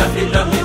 nothing, nothing.